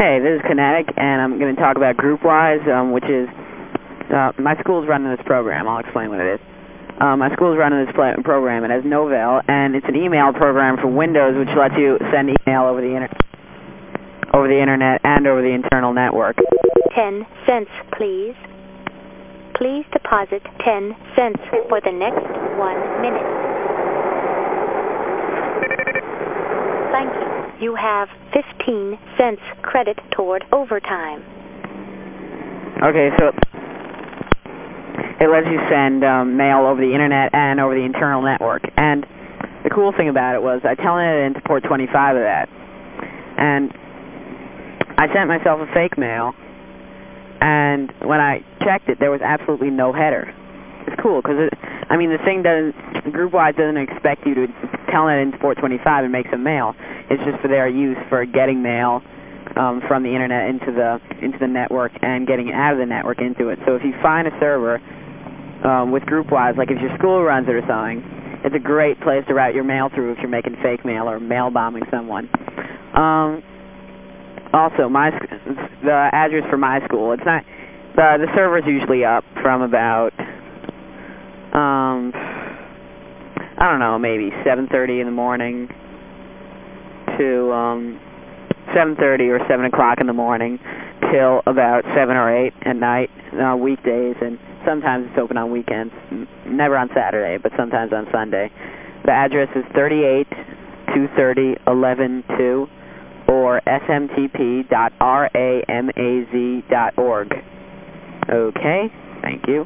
Hey, this is Kinetic, and I'm going to talk about GroupWise, um, which is, uh, my school's running this program. I'll explain what it is. Uh, my school's running this program. It has Novell, and it's an email program for Windows which lets you send email over the, inter over the internet and over the internal network. 10 cents, please. Please deposit 10 cents for the next one minute. You. Have 15 cents credit toward overtime. Okay, so it lets you send um, mail over the internet and over the internal network. And the cool thing about it was I telenet into port 25 of that. And I sent myself a fake mail. And when I checked it, there was absolutely no header. It's cool because, it, I mean, the thing doesn't, GroupWise doesn't expect you to telnet into port 25 and make some mail. It's just for their use for getting mail um, from the internet into the, into the network and getting it out of the network into it. So if you find a server um, with GroupWise, like if your school runs it or something, it's a great place to route your mail through if you're making fake mail or mail bombing someone. Um, also, my the address for my school, it's not, the, the server's usually up from about, um, I don't know, maybe 7.30 in the morning to um, 7.30 or 7 o'clock in the morning till about 7 or 8 at night, uh, weekdays, and sometimes it's open on weekends. Never on Saturday, but sometimes on Sunday. The address is 38 230 112 or smtp.ramaz.org. Okay, thank you.